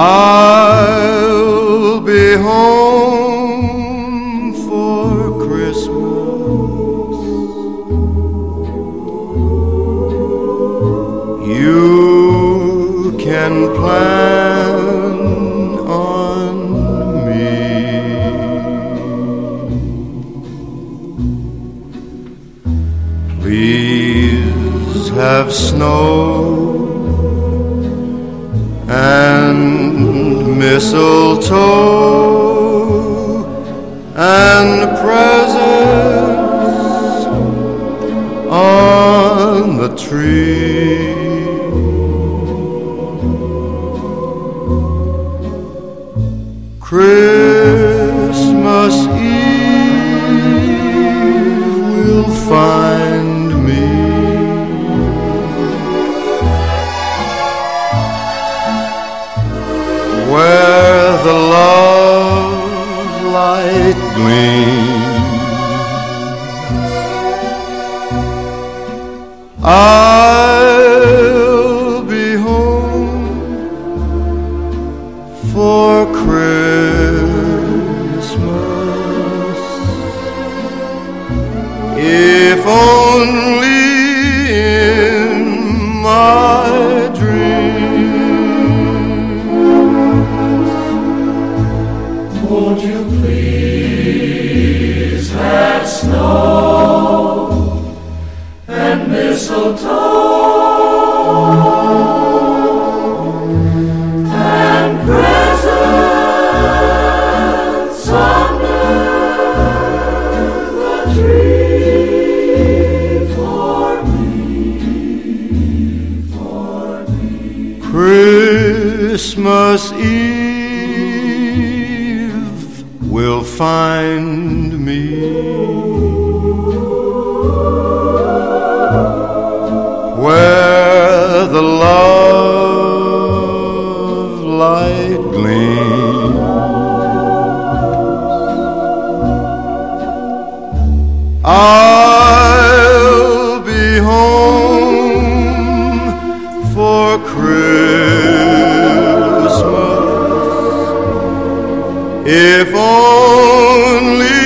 I'll be home for Christmas. You can plan on me. Please have snow mistletoe and presents on the tree. Christmas Eve will find gleams. I'll be home for Christmas. If only Christmas Eve will find me the love light gleams. I'll be home for Christmas if only